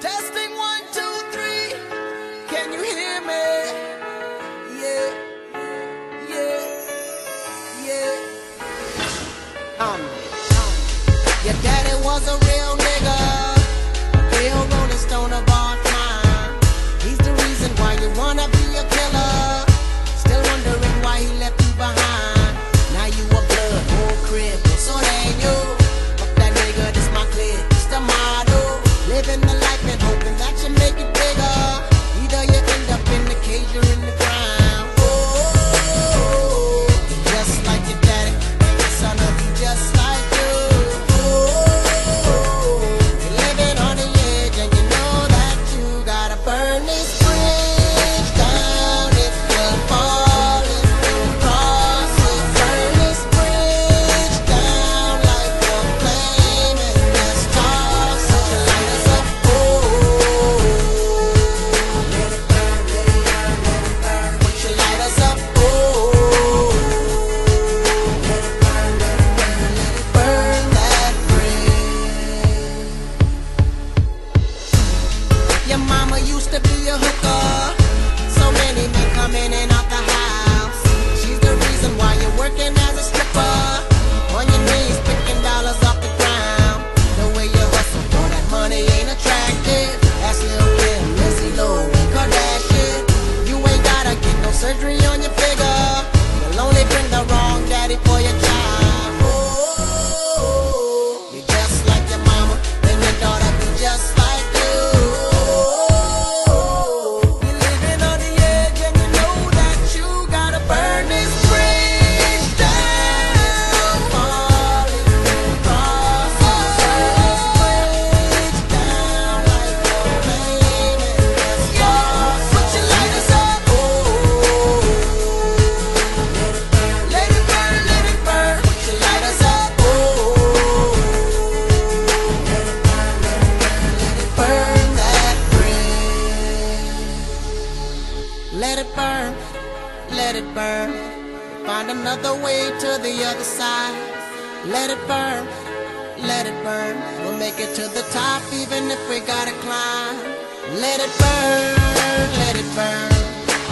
Testing one, two, three. Can you hear me? Yeah, yeah, yeah. Um, um, your daddy was a real. Let it burn, let it burn. Find another way to the other side. Let it burn, let it burn. We'll make it to the top even if we gotta climb. Let it burn, let it burn.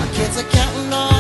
Our kids are counting on.